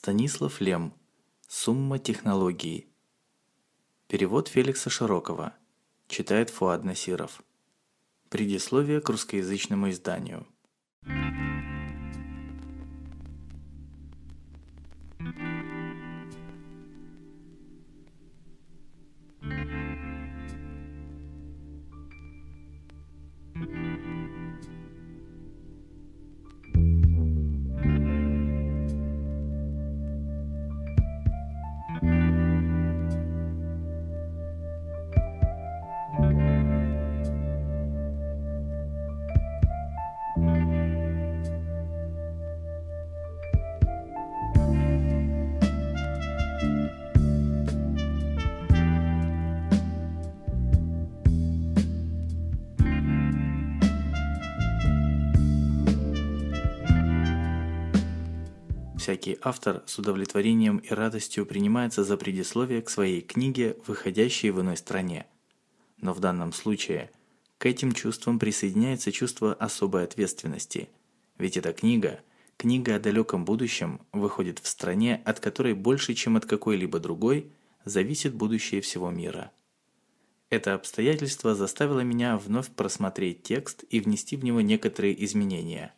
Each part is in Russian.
Станислав Лем. Сумма технологии. Перевод Феликса Широкого. Читает Фуад Насиров. Предисловие к русскоязычному изданию. Всякий автор с удовлетворением и радостью принимается за предисловие к своей книге, выходящей в иной стране. Но в данном случае к этим чувствам присоединяется чувство особой ответственности. Ведь эта книга, книга о далеком будущем, выходит в стране, от которой больше, чем от какой-либо другой, зависит будущее всего мира. Это обстоятельство заставило меня вновь просмотреть текст и внести в него некоторые изменения –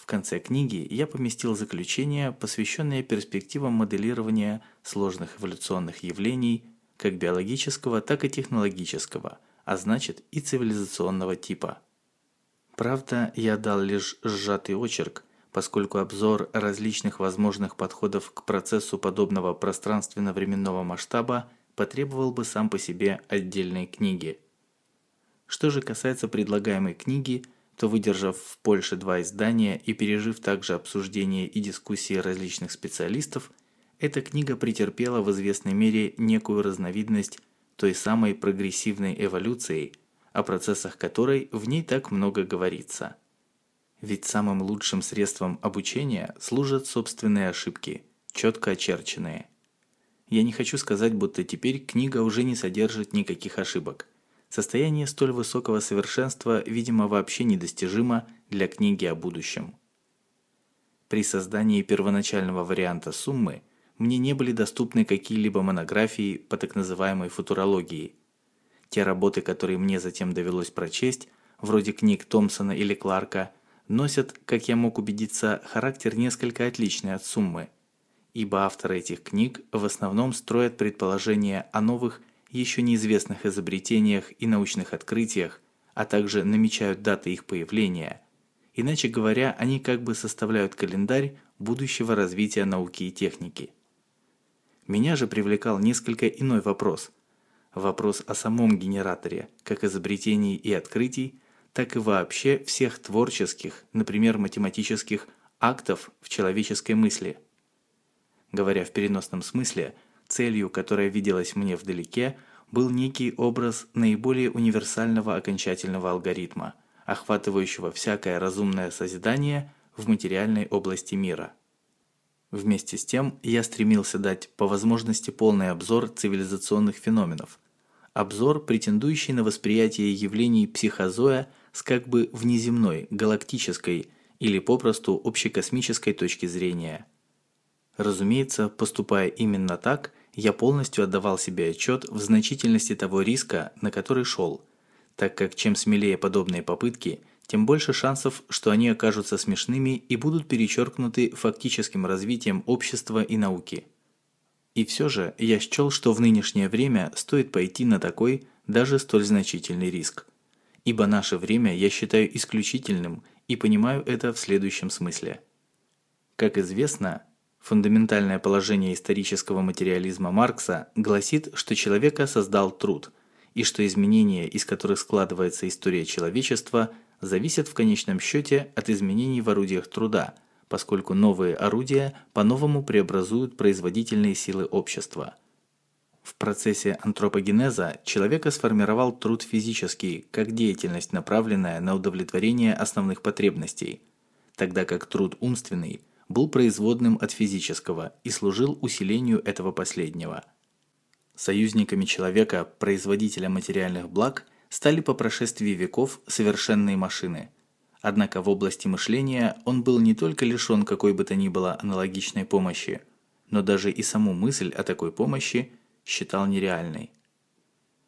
в конце книги я поместил заключение, посвященное перспективам моделирования сложных эволюционных явлений как биологического, так и технологического, а значит и цивилизационного типа. Правда, я дал лишь сжатый очерк, поскольку обзор различных возможных подходов к процессу подобного пространственно-временного масштаба потребовал бы сам по себе отдельной книги. Что же касается предлагаемой книги – то выдержав в Польше два издания и пережив также обсуждения и дискуссии различных специалистов, эта книга претерпела в известной мере некую разновидность той самой прогрессивной эволюции, о процессах которой в ней так много говорится. Ведь самым лучшим средством обучения служат собственные ошибки, четко очерченные. Я не хочу сказать, будто теперь книга уже не содержит никаких ошибок – Состояние столь высокого совершенства, видимо, вообще недостижимо для книги о будущем. При создании первоначального варианта суммы мне не были доступны какие-либо монографии по так называемой футурологии. Те работы, которые мне затем довелось прочесть, вроде книг Томпсона или Кларка, носят, как я мог убедиться, характер несколько отличный от суммы, ибо авторы этих книг в основном строят предположения о новых еще неизвестных изобретениях и научных открытиях, а также намечают даты их появления. Иначе говоря, они как бы составляют календарь будущего развития науки и техники. Меня же привлекал несколько иной вопрос. Вопрос о самом генераторе, как изобретений и открытий, так и вообще всех творческих, например, математических актов в человеческой мысли. Говоря в переносном смысле – Целью, которая виделась мне вдалеке, был некий образ наиболее универсального окончательного алгоритма, охватывающего всякое разумное созидание в материальной области мира. Вместе с тем я стремился дать по возможности полный обзор цивилизационных феноменов, обзор, претендующий на восприятие явлений психозоя с как бы внеземной, галактической или попросту общекосмической точки зрения. Разумеется, поступая именно так – я полностью отдавал себе отчет в значительности того риска, на который шел, так как чем смелее подобные попытки, тем больше шансов, что они окажутся смешными и будут перечеркнуты фактическим развитием общества и науки. И все же я счел, что в нынешнее время стоит пойти на такой, даже столь значительный риск. Ибо наше время я считаю исключительным и понимаю это в следующем смысле. Как известно, Фундаментальное положение исторического материализма Маркса гласит, что человека создал труд, и что изменения, из которых складывается история человечества, зависят в конечном счете от изменений в орудиях труда, поскольку новые орудия по-новому преобразуют производительные силы общества. В процессе антропогенеза человека сформировал труд физический, как деятельность, направленная на удовлетворение основных потребностей, тогда как труд умственный – был производным от физического и служил усилению этого последнего. Союзниками человека, производителя материальных благ, стали по прошествии веков совершенные машины. Однако в области мышления он был не только лишен какой бы то ни было аналогичной помощи, но даже и саму мысль о такой помощи считал нереальной.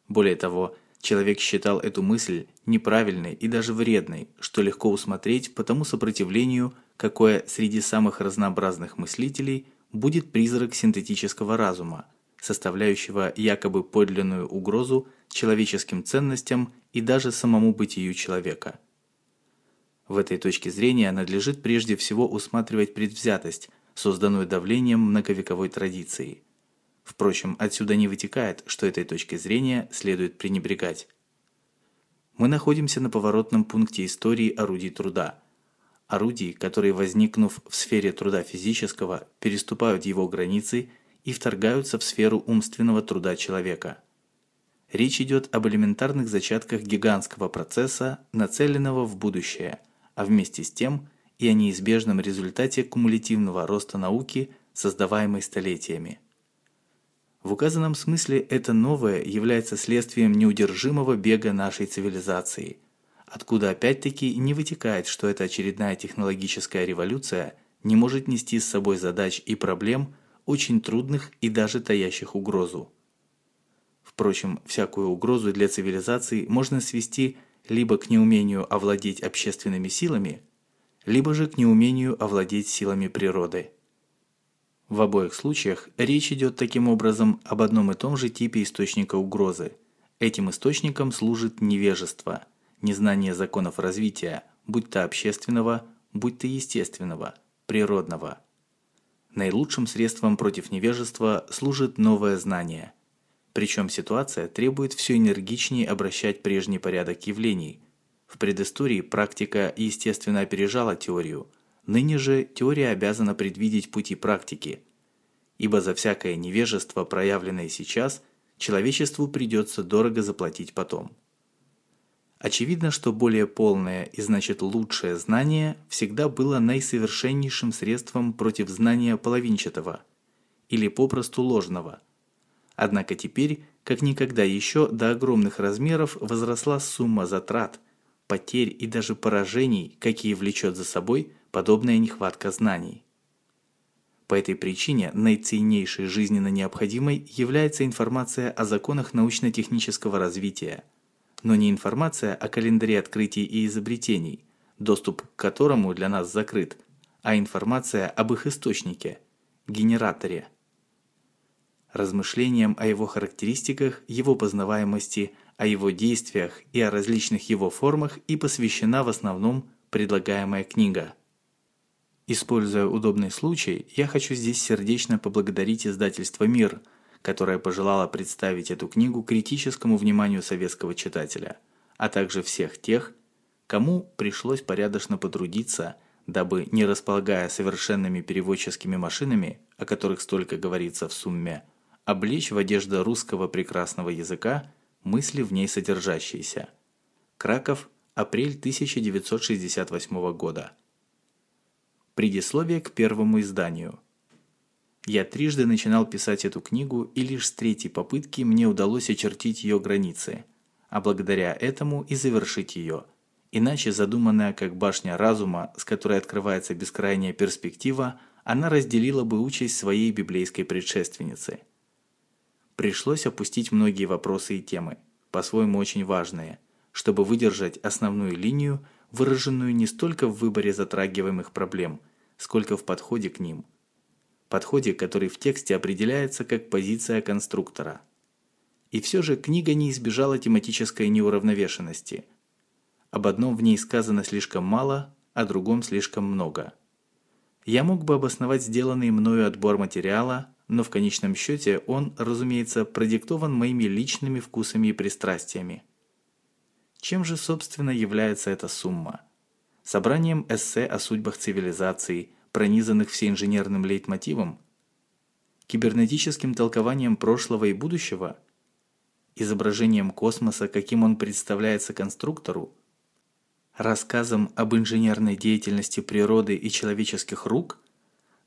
Более того, человек считал эту мысль неправильной и даже вредной, что легко усмотреть по тому сопротивлению, какое среди самых разнообразных мыслителей будет призрак синтетического разума, составляющего якобы подлинную угрозу человеческим ценностям и даже самому бытию человека. В этой точке зрения надлежит прежде всего усматривать предвзятость, созданную давлением многовековой традиции. Впрочем, отсюда не вытекает, что этой точкой зрения следует пренебрегать. Мы находимся на поворотном пункте истории орудий труда. Орудий, которые, возникнув в сфере труда физического, переступают его границы и вторгаются в сферу умственного труда человека. Речь идет об элементарных зачатках гигантского процесса, нацеленного в будущее, а вместе с тем и о неизбежном результате кумулятивного роста науки, создаваемой столетиями. В указанном смысле это новое является следствием неудержимого бега нашей цивилизации, откуда опять-таки не вытекает, что эта очередная технологическая революция не может нести с собой задач и проблем, очень трудных и даже таящих угрозу. Впрочем, всякую угрозу для цивилизации можно свести либо к неумению овладеть общественными силами, либо же к неумению овладеть силами природы. В обоих случаях речь идет таким образом об одном и том же типе источника угрозы. Этим источником служит невежество, незнание законов развития, будь то общественного, будь то естественного, природного. Наилучшим средством против невежества служит новое знание. Причем ситуация требует все энергичнее обращать прежний порядок явлений. В предыстории практика естественно опережала теорию – Ныне же теория обязана предвидеть пути практики, ибо за всякое невежество, проявленное сейчас, человечеству придется дорого заплатить потом. Очевидно, что более полное и значит лучшее знание всегда было наисовершеннейшим средством против знания половинчатого или попросту ложного. Однако теперь, как никогда еще, до огромных размеров возросла сумма затрат, потерь и даже поражений, какие влечет за собой – подобная нехватка знаний. По этой причине наиценнейшей жизненно необходимой является информация о законах научно-технического развития, но не информация о календаре открытий и изобретений, доступ к которому для нас закрыт, а информация об их источнике – генераторе. Размышлениям о его характеристиках, его познаваемости, о его действиях и о различных его формах и посвящена в основном предлагаемая книга – Используя удобный случай, я хочу здесь сердечно поблагодарить издательство «Мир», которое пожелало представить эту книгу критическому вниманию советского читателя, а также всех тех, кому пришлось порядочно потрудиться, дабы, не располагая совершенными переводческими машинами, о которых столько говорится в сумме, облечь в одежду русского прекрасного языка мысли в ней содержащиеся. Краков, апрель 1968 года. Предисловие к первому изданию. Я трижды начинал писать эту книгу, и лишь с третьей попытки мне удалось очертить ее границы, а благодаря этому и завершить ее. Иначе задуманная как башня разума, с которой открывается бескрайняя перспектива, она разделила бы участь своей библейской предшественницы. Пришлось опустить многие вопросы и темы, по-своему очень важные, чтобы выдержать основную линию, выраженную не столько в выборе затрагиваемых проблем, сколько в подходе к ним. Подходе, который в тексте определяется как позиция конструктора. И все же книга не избежала тематической неуравновешенности. Об одном в ней сказано слишком мало, о другом слишком много. Я мог бы обосновать сделанный мною отбор материала, но в конечном счете он, разумеется, продиктован моими личными вкусами и пристрастиями. Чем же, собственно, является эта сумма? Собранием эссе о судьбах цивилизаций, пронизанных всеинженерным лейтмотивом? Кибернетическим толкованием прошлого и будущего? Изображением космоса, каким он представляется конструктору? Рассказом об инженерной деятельности природы и человеческих рук?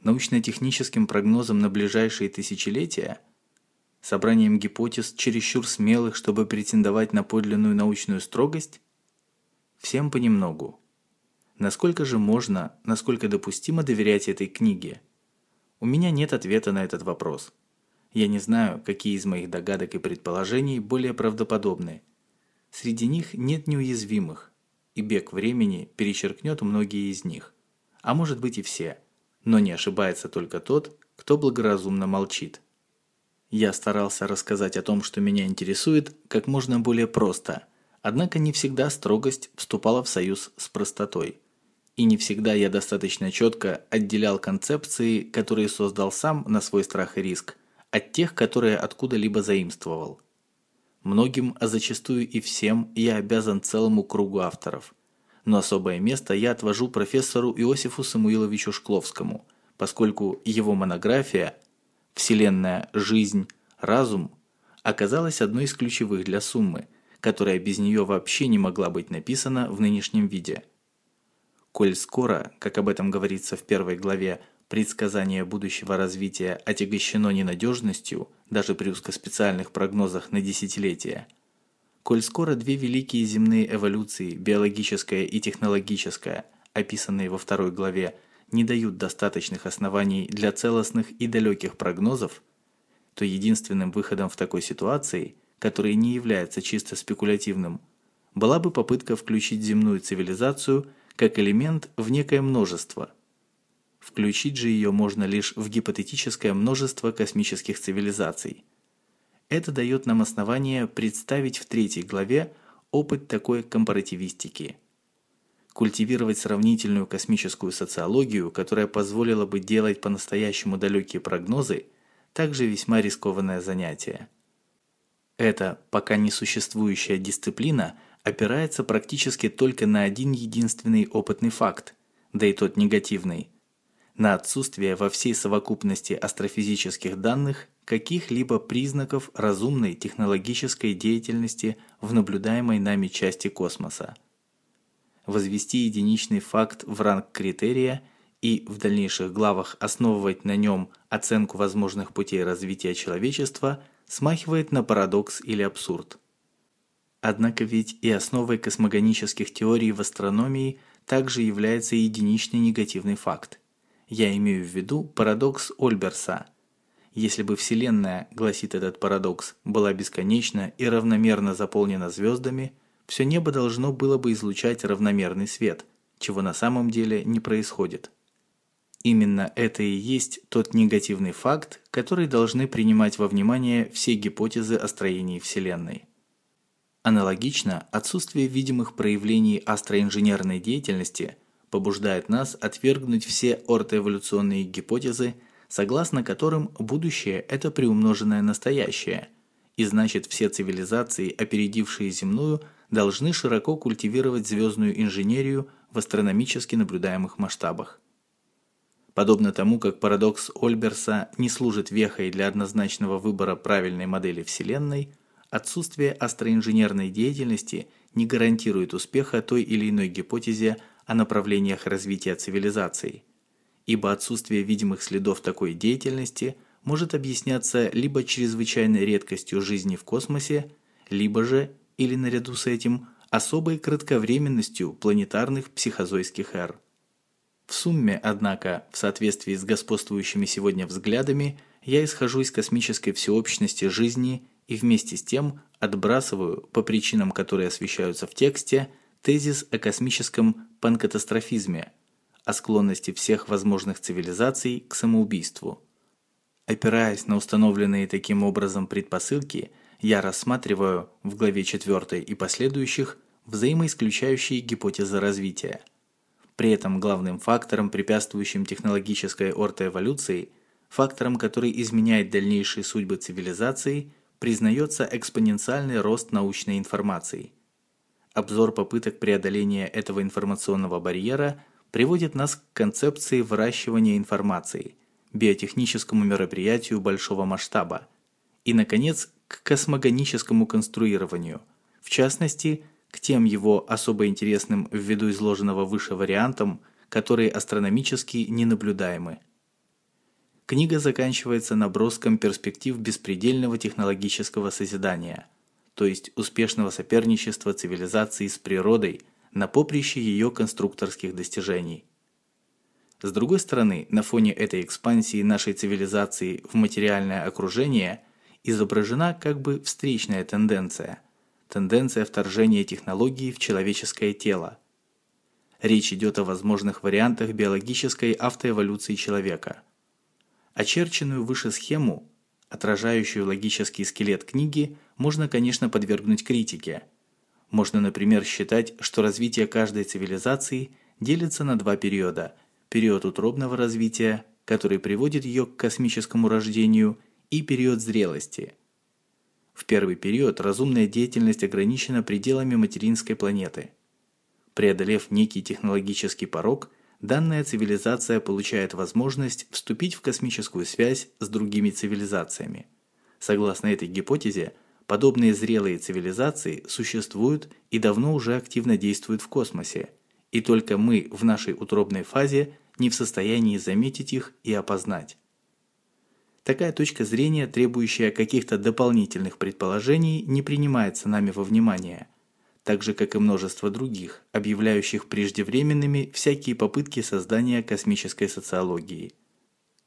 Научно-техническим прогнозом на ближайшие тысячелетия – собранием гипотез чересчур смелых, чтобы претендовать на подлинную научную строгость? Всем понемногу. Насколько же можно, насколько допустимо доверять этой книге? У меня нет ответа на этот вопрос. Я не знаю, какие из моих догадок и предположений более правдоподобны. Среди них нет неуязвимых, и бег времени перечеркнет многие из них. А может быть и все. Но не ошибается только тот, кто благоразумно молчит. Я старался рассказать о том, что меня интересует, как можно более просто, однако не всегда строгость вступала в союз с простотой. И не всегда я достаточно четко отделял концепции, которые создал сам на свой страх и риск, от тех, которые откуда-либо заимствовал. Многим, а зачастую и всем, я обязан целому кругу авторов. Но особое место я отвожу профессору Иосифу Самуиловичу Шкловскому, поскольку его монография «Вселенная, жизнь, разум» оказалась одной из ключевых для суммы, которая без нее вообще не могла быть написана в нынешнем виде. Коль скоро, как об этом говорится в первой главе, предсказание будущего развития отягощено ненадежностью, даже при узкоспециальных прогнозах на десятилетия, коль скоро две великие земные эволюции, биологическая и технологическая, описанные во второй главе, не дают достаточных оснований для целостных и далеких прогнозов, то единственным выходом в такой ситуации, который не является чисто спекулятивным, была бы попытка включить земную цивилизацию как элемент в некое множество. Включить же ее можно лишь в гипотетическое множество космических цивилизаций. Это дает нам основание представить в третьей главе опыт такой компаративистики – культивировать сравнительную космическую социологию, которая позволила бы делать по-настоящему далекие прогнозы, также весьма рискованное занятие. Эта пока не существующая дисциплина опирается практически только на один единственный опытный факт, да и тот негативный – на отсутствие во всей совокупности астрофизических данных каких-либо признаков разумной технологической деятельности в наблюдаемой нами части космоса – возвести единичный факт в ранг критерия и в дальнейших главах основывать на нем оценку возможных путей развития человечества смахивает на парадокс или абсурд. Однако ведь и основой космогонических теорий в астрономии также является единичный негативный факт. Я имею в виду парадокс Ольберса. Если бы Вселенная, гласит этот парадокс, была бесконечна и равномерно заполнена звездами – все небо должно было бы излучать равномерный свет, чего на самом деле не происходит. Именно это и есть тот негативный факт, который должны принимать во внимание все гипотезы о строении Вселенной. Аналогично, отсутствие видимых проявлений астроинженерной деятельности побуждает нас отвергнуть все ортоэволюционные гипотезы, согласно которым будущее – это приумноженное настоящее, и значит все цивилизации, опередившие земную – должны широко культивировать звездную инженерию в астрономически наблюдаемых масштабах. Подобно тому, как парадокс Ольберса не служит вехой для однозначного выбора правильной модели Вселенной, отсутствие астроинженерной деятельности не гарантирует успеха той или иной гипотезе о направлениях развития цивилизаций, ибо отсутствие видимых следов такой деятельности может объясняться либо чрезвычайной редкостью жизни в космосе, либо же или наряду с этим особой кратковременностью планетарных психозойских эр. В сумме, однако, в соответствии с господствующими сегодня взглядами, я исхожу из космической всеобщности жизни и вместе с тем отбрасываю, по причинам, которые освещаются в тексте, тезис о космическом панкатастрофизме, о склонности всех возможных цивилизаций к самоубийству. Опираясь на установленные таким образом предпосылки – я рассматриваю в главе 4 и последующих взаимоисключающие гипотезы развития. При этом главным фактором, препятствующим технологической ортоэволюции, фактором, который изменяет дальнейшие судьбы цивилизации, признается экспоненциальный рост научной информации. Обзор попыток преодоления этого информационного барьера приводит нас к концепции выращивания информации, биотехническому мероприятию большого масштаба и, наконец, к космогоническому конструированию, в частности, к тем его особо интересным ввиду изложенного выше вариантам, которые астрономически ненаблюдаемы. Книга заканчивается наброском перспектив беспредельного технологического созидания, то есть успешного соперничества цивилизации с природой на поприще ее конструкторских достижений. С другой стороны, на фоне этой экспансии нашей цивилизации в материальное окружение изображена как бы встречная тенденция – тенденция вторжения технологий в человеческое тело. Речь идет о возможных вариантах биологической автоэволюции человека. Очерченную выше схему, отражающую логический скелет книги, можно, конечно, подвергнуть критике. Можно, например, считать, что развитие каждой цивилизации делится на два периода – период утробного развития, который приводит ее к космическому рождению, и период зрелости. В первый период разумная деятельность ограничена пределами материнской планеты. Преодолев некий технологический порог, данная цивилизация получает возможность вступить в космическую связь с другими цивилизациями. Согласно этой гипотезе, подобные зрелые цивилизации существуют и давно уже активно действуют в космосе – и только мы в нашей утробной фазе не в состоянии заметить их и опознать. Такая точка зрения, требующая каких-то дополнительных предположений, не принимается нами во внимание, так же как и множество других, объявляющих преждевременными всякие попытки создания космической социологии.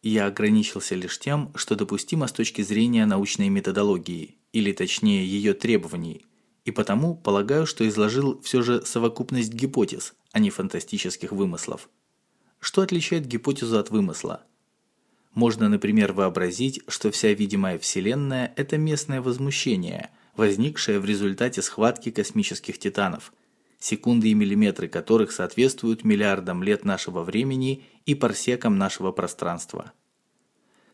Я ограничился лишь тем, что допустимо с точки зрения научной методологии, или точнее ее требований, и потому полагаю, что изложил все же совокупность гипотез, а не фантастических вымыслов. Что отличает гипотезу от вымысла? Можно, например, вообразить, что вся видимая Вселенная – это местное возмущение, возникшее в результате схватки космических титанов, секунды и миллиметры которых соответствуют миллиардам лет нашего времени и парсекам нашего пространства.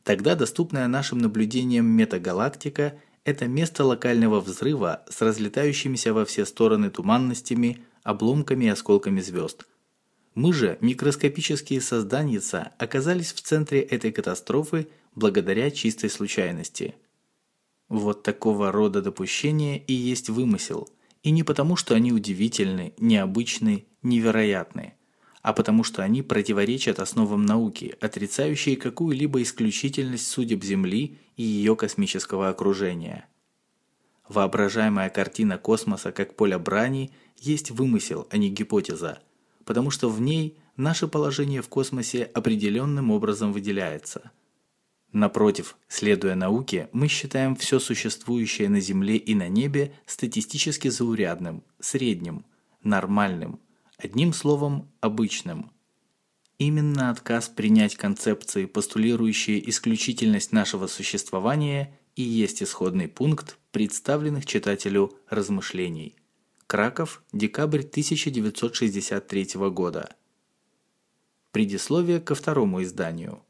Тогда доступная нашим наблюдениям метагалактика – это место локального взрыва с разлетающимися во все стороны туманностями, обломками и осколками звезд. Мы же, микроскопические созданица, оказались в центре этой катастрофы благодаря чистой случайности. Вот такого рода допущения и есть вымысел, и не потому, что они удивительны, необычны, невероятны, а потому что они противоречат основам науки, отрицающей какую-либо исключительность судеб Земли и ее космического окружения. Воображаемая картина космоса как поля брани есть вымысел, а не гипотеза, потому что в ней наше положение в космосе определенным образом выделяется. Напротив, следуя науке, мы считаем все существующее на Земле и на небе статистически заурядным, средним, нормальным, одним словом, обычным. Именно отказ принять концепции, постулирующие исключительность нашего существования, и есть исходный пункт представленных читателю размышлений. Краков, декабрь 1963 года. Предисловие ко второму изданию.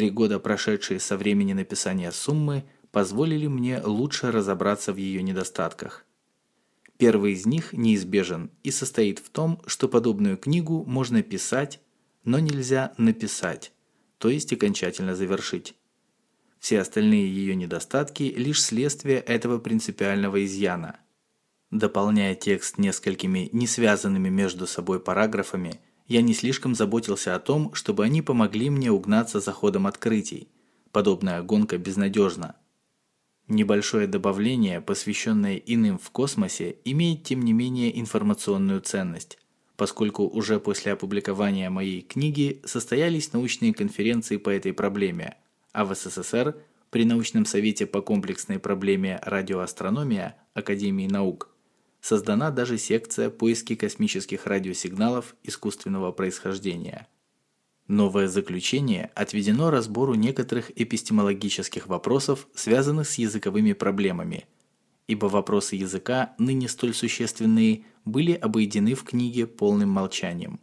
Три года, прошедшие со времени написания суммы, позволили мне лучше разобраться в ее недостатках. Первый из них неизбежен и состоит в том, что подобную книгу можно писать, но нельзя написать, то есть окончательно завершить. Все остальные ее недостатки – лишь следствие этого принципиального изъяна. Дополняя текст несколькими не связанными между собой параграфами, я не слишком заботился о том, чтобы они помогли мне угнаться за ходом открытий. Подобная гонка безнадежна. Небольшое добавление, посвященное иным в космосе, имеет тем не менее информационную ценность, поскольку уже после опубликования моей книги состоялись научные конференции по этой проблеме – а в СССР при научном совете по комплексной проблеме радиоастрономия Академии наук создана даже секция поиски космических радиосигналов искусственного происхождения. Новое заключение отведено разбору некоторых эпистемологических вопросов, связанных с языковыми проблемами, ибо вопросы языка, ныне столь существенные, были обойдены в книге полным молчанием.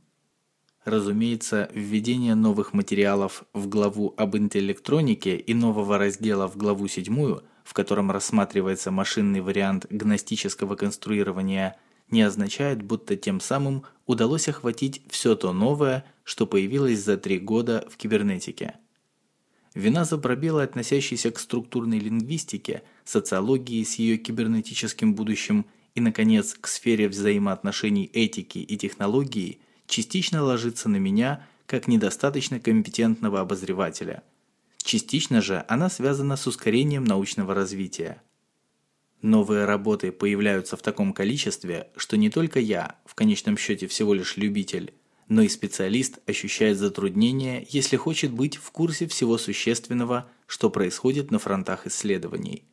Разумеется, введение новых материалов в главу об интеллектронике и нового раздела в главу седьмую, в котором рассматривается машинный вариант гностического конструирования, не означает, будто тем самым удалось охватить все то новое, что появилось за три года в кибернетике. Вина за пробелы, относящиеся к структурной лингвистике, социологии с ее кибернетическим будущим и, наконец, к сфере взаимоотношений этики и технологии – частично ложится на меня как недостаточно компетентного обозревателя. Частично же она связана с ускорением научного развития. Новые работы появляются в таком количестве, что не только я, в конечном счете всего лишь любитель, но и специалист ощущает затруднения, если хочет быть в курсе всего существенного, что происходит на фронтах исследований.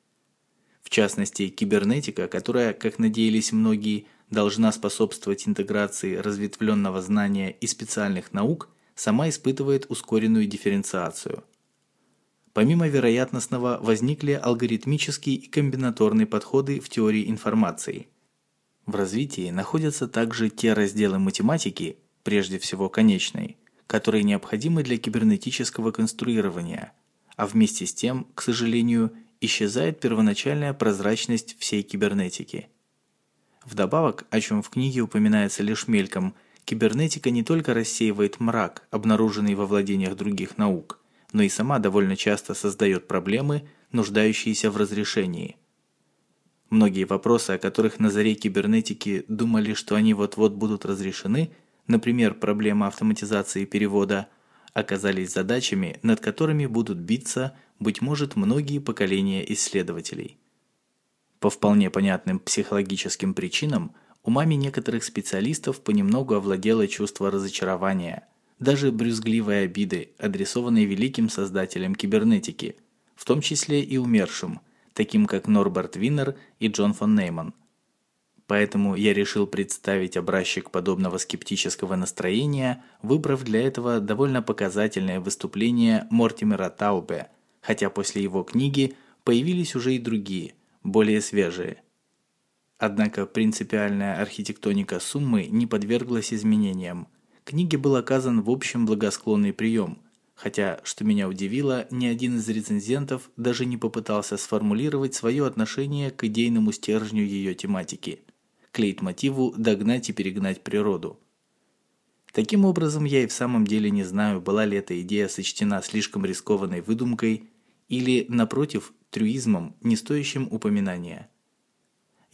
В частности, кибернетика, которая, как надеялись многие, должна способствовать интеграции разветвленного знания и специальных наук, сама испытывает ускоренную дифференциацию. Помимо вероятностного возникли алгоритмические и комбинаторные подходы в теории информации. В развитии находятся также те разделы математики, прежде всего конечной, которые необходимы для кибернетического конструирования, а вместе с тем, к сожалению, исчезает первоначальная прозрачность всей кибернетики. Вдобавок, о чем в книге упоминается лишь мельком, кибернетика не только рассеивает мрак, обнаруженный во владениях других наук, но и сама довольно часто создает проблемы, нуждающиеся в разрешении. Многие вопросы, о которых на заре кибернетики думали, что они вот-вот будут разрешены – например, проблема автоматизации перевода, оказались задачами, над которыми будут биться, быть может, многие поколения исследователей. По вполне понятным психологическим причинам умами некоторых специалистов понемногу овладело чувство разочарования, даже брюзгливой обиды, адресованной великим создателям кибернетики, в том числе и умершим, таким как Норберт Виннер и Джон фон Нейман – Поэтому я решил представить образчик подобного скептического настроения, выбрав для этого довольно показательное выступление Мортимера Таубе, хотя после его книги появились уже и другие, более свежие. Однако принципиальная архитектоника суммы не подверглась изменениям. Книге был оказан в общем благосклонный прием, хотя, что меня удивило, ни один из рецензентов даже не попытался сформулировать свое отношение к идейному стержню ее тематики – к лейтмотиву «догнать и перегнать природу». Таким образом, я и в самом деле не знаю, была ли эта идея сочтена слишком рискованной выдумкой или, напротив, трюизмом, не стоящим упоминания.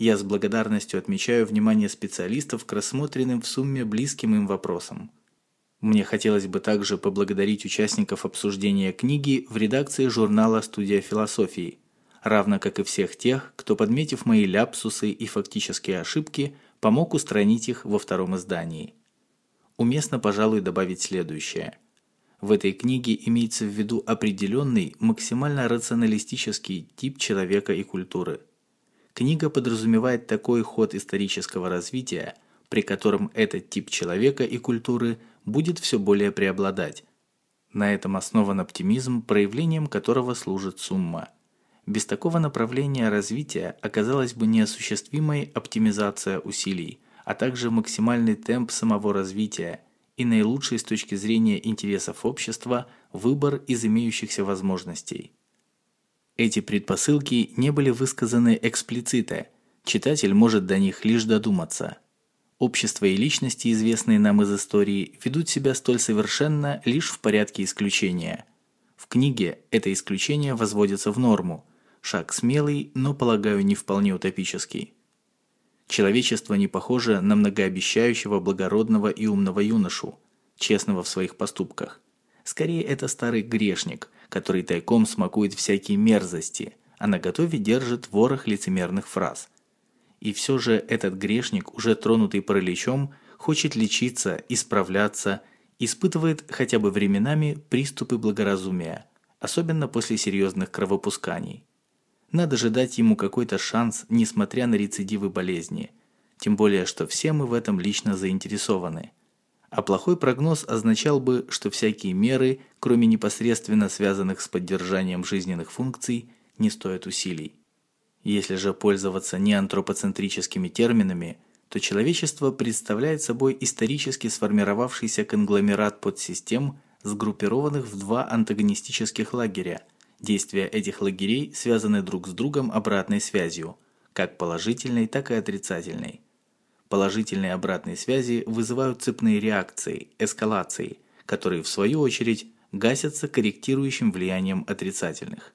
Я с благодарностью отмечаю внимание специалистов к рассмотренным в сумме близким им вопросам. Мне хотелось бы также поблагодарить участников обсуждения книги в редакции журнала «Студия философии», равно как и всех тех, кто, подметив мои ляпсусы и фактические ошибки, помог устранить их во втором издании. Уместно, пожалуй, добавить следующее. В этой книге имеется в виду определенный, максимально рационалистический тип человека и культуры. Книга подразумевает такой ход исторического развития, при котором этот тип человека и культуры будет все более преобладать. На этом основан оптимизм, проявлением которого служит сумма – без такого направления развития оказалась бы неосуществимой оптимизация усилий, а также максимальный темп самого развития и наилучший с точки зрения интересов общества выбор из имеющихся возможностей. Эти предпосылки не были высказаны эксплицитно, читатель может до них лишь додуматься. Общество и личности, известные нам из истории, ведут себя столь совершенно лишь в порядке исключения. В книге это исключение возводится в норму, Шаг смелый, но, полагаю, не вполне утопический. Человечество не похоже на многообещающего, благородного и умного юношу, честного в своих поступках. Скорее, это старый грешник, который тайком смакует всякие мерзости, а на готове держит ворох лицемерных фраз. И все же этот грешник, уже тронутый параличом, хочет лечиться, исправляться, испытывает хотя бы временами приступы благоразумия, особенно после серьезных кровопусканий. Надо же дать ему какой-то шанс, несмотря на рецидивы болезни. Тем более, что все мы в этом лично заинтересованы. А плохой прогноз означал бы, что всякие меры, кроме непосредственно связанных с поддержанием жизненных функций, не стоят усилий. Если же пользоваться не антропоцентрическими терминами, то человечество представляет собой исторически сформировавшийся конгломерат подсистем, сгруппированных в два антагонистических лагеря – Действия этих лагерей связаны друг с другом обратной связью, как положительной, так и отрицательной. Положительные обратные связи вызывают цепные реакции, эскалации, которые в свою очередь гасятся корректирующим влиянием отрицательных.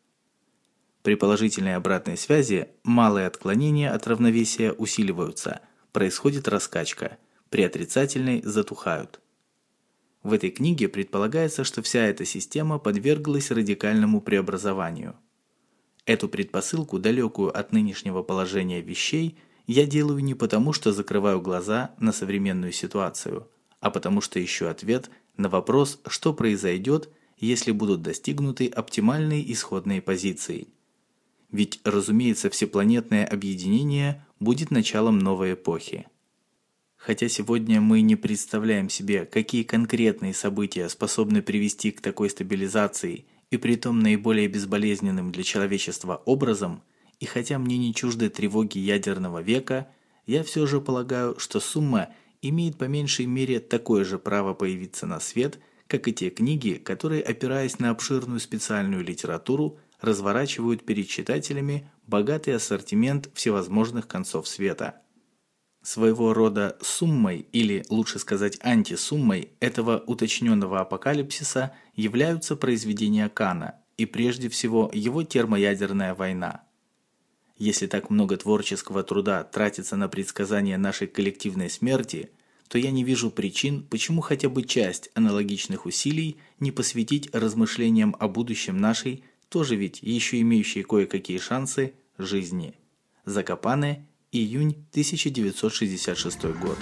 При положительной обратной связи малые отклонения от равновесия усиливаются, происходит раскачка, при отрицательной затухают. В этой книге предполагается, что вся эта система подверглась радикальному преобразованию. Эту предпосылку, далекую от нынешнего положения вещей, я делаю не потому, что закрываю глаза на современную ситуацию, а потому что ищу ответ на вопрос, что произойдет, если будут достигнуты оптимальные исходные позиции. Ведь, разумеется, всепланетное объединение будет началом новой эпохи. Хотя сегодня мы не представляем себе, какие конкретные события способны привести к такой стабилизации и при том наиболее безболезненным для человечества образом, и хотя мне не чужды тревоги ядерного века, я все же полагаю, что сумма имеет по меньшей мере такое же право появиться на свет, как и те книги, которые, опираясь на обширную специальную литературу, разворачивают перед читателями богатый ассортимент всевозможных концов света – Своего рода суммой, или лучше сказать антисуммой, этого уточненного апокалипсиса являются произведения Кана и прежде всего его термоядерная война. Если так много творческого труда тратится на предсказание нашей коллективной смерти, то я не вижу причин, почему хотя бы часть аналогичных усилий не посвятить размышлениям о будущем нашей, тоже ведь еще имеющей кое-какие шансы, жизни. Закопаны Июнь 1966 год.